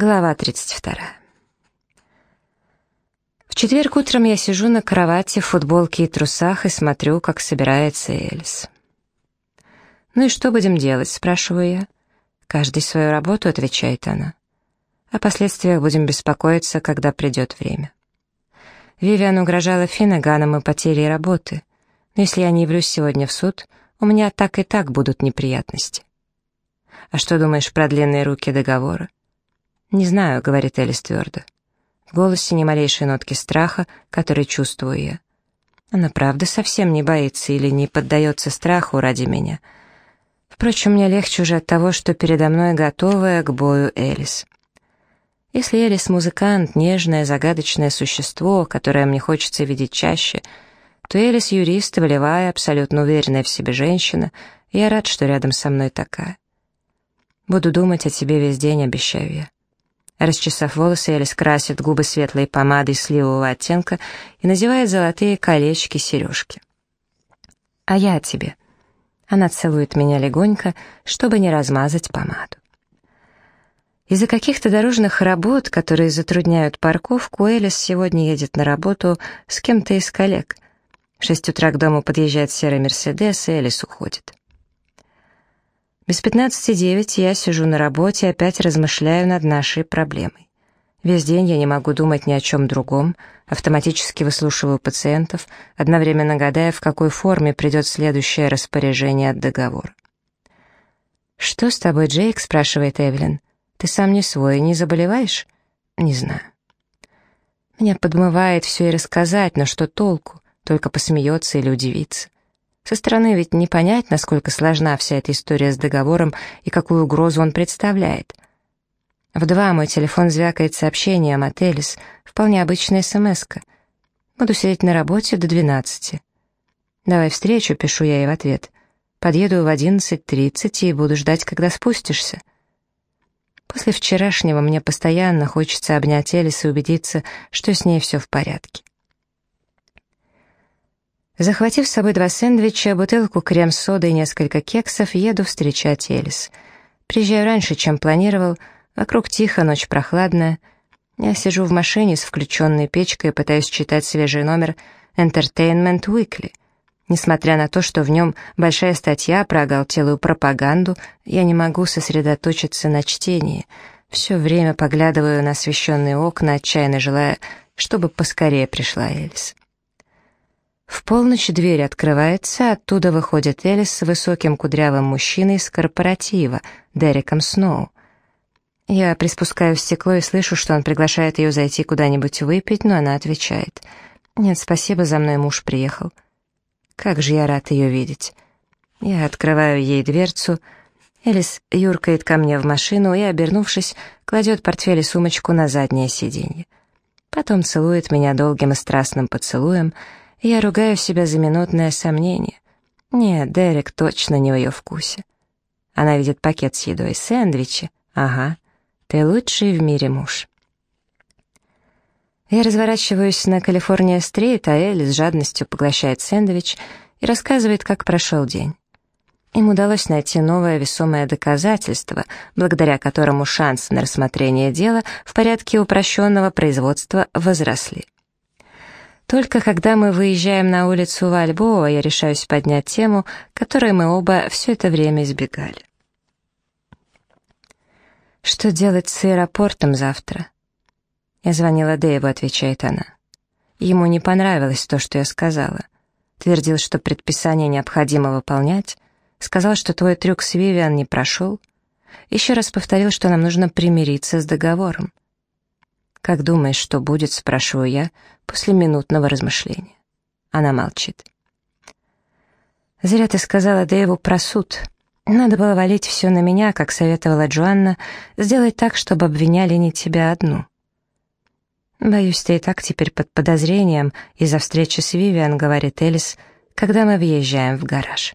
Глава 32. В четверг утром я сижу на кровати в футболке и трусах и смотрю, как собирается Элис. «Ну и что будем делать?» — спрашиваю я. «Каждый свою работу», — отвечает она. «О последствиях будем беспокоиться, когда придет время». Вивиан угрожала Финneганом и потерей работы. Но если я не явлюсь сегодня в суд, у меня так и так будут неприятности. «А что думаешь про длинные руки договора?» «Не знаю», — говорит Элис твердо. В голосе ни малейшей нотки страха, который чувствую я. Она правда совсем не боится или не поддается страху ради меня. Впрочем, мне легче уже от того, что передо мной готовая к бою Элис. Если Элис музыкант, нежное, загадочное существо, которое мне хочется видеть чаще, то Элис юрист, волевая, абсолютно уверенная в себе женщина, и я рад, что рядом со мной такая. Буду думать о тебе весь день, обещаю я. Расчесав волосы, Элис красит губы светлой помадой сливового оттенка и надевает золотые колечки-сережки. «А я о тебе». Она целует меня легонько, чтобы не размазать помаду. Из-за каких-то дорожных работ, которые затрудняют парковку, Элис сегодня едет на работу с кем-то из коллег. В шесть утра к дому подъезжает серый Мерседес, и Элис уходит. Без пятнадцати девять я сижу на работе и опять размышляю над нашей проблемой. Весь день я не могу думать ни о чем другом, автоматически выслушиваю пациентов, одновременно гадая, в какой форме придет следующее распоряжение от договора. «Что с тобой, Джейк?» — спрашивает Эвелин. «Ты сам не свой, не заболеваешь?» «Не знаю». Меня подмывает все и рассказать, но что толку? Только посмеется или удивится. Со стороны ведь не понять, насколько сложна вся эта история с договором и какую угрозу он представляет. В два мой телефон звякает сообщением от Элис, вполне обычная смс -ка. Буду сидеть на работе до двенадцати. «Давай встречу», — пишу я ей в ответ. «Подъеду в одиннадцать тридцать и буду ждать, когда спустишься». После вчерашнего мне постоянно хочется обнять Элис и убедиться, что с ней все в порядке. Захватив с собой два сэндвича, бутылку крем-соды и несколько кексов, еду встречать Элис. Приезжаю раньше, чем планировал, вокруг тихо, ночь прохладная. Я сижу в машине с включенной печкой и пытаюсь читать свежий номер Entertainment Weekly. Несмотря на то, что в нем большая статья про оголтелую пропаганду, я не могу сосредоточиться на чтении. Все время поглядываю на освещенные окна, отчаянно желая, чтобы поскорее пришла Элис. В полночь дверь открывается, оттуда выходит Элис с высоким кудрявым мужчиной из корпоратива, Дереком Сноу. Я приспускаю стекло и слышу, что он приглашает ее зайти куда-нибудь выпить, но она отвечает. «Нет, спасибо, за мной муж приехал». Как же я рад ее видеть. Я открываю ей дверцу. Элис юркает ко мне в машину и, обернувшись, кладет портфель и сумочку на заднее сиденье. Потом целует меня долгим и страстным поцелуем — я ругаю себя за минутное сомнение. Нет, Дерек точно не в ее вкусе. Она видит пакет с едой, сэндвичи. Ага, ты лучший в мире муж. Я разворачиваюсь на Калифорния-стрит, а Элли с жадностью поглощает сэндвич и рассказывает, как прошел день. Им удалось найти новое весомое доказательство, благодаря которому шансы на рассмотрение дела в порядке упрощенного производства возросли. Только когда мы выезжаем на улицу Вальбоа, я решаюсь поднять тему, которой мы оба все это время избегали. «Что делать с аэропортом завтра?» Я звонила Дэйву, отвечает она. Ему не понравилось то, что я сказала. Твердил, что предписание необходимо выполнять. Сказал, что твой трюк с Вивиан не прошел. Еще раз повторил, что нам нужно примириться с договором. «Как думаешь, что будет?» — спрашиваю я после минутного размышления. Она молчит. «Зря ты сказала Дэйву про суд. Надо было валить все на меня, как советовала Джоанна, сделать так, чтобы обвиняли не тебя одну». «Боюсь, ты и так теперь под подозрением из-за встречи с Вивиан», — говорит Элис, когда мы въезжаем в гараж.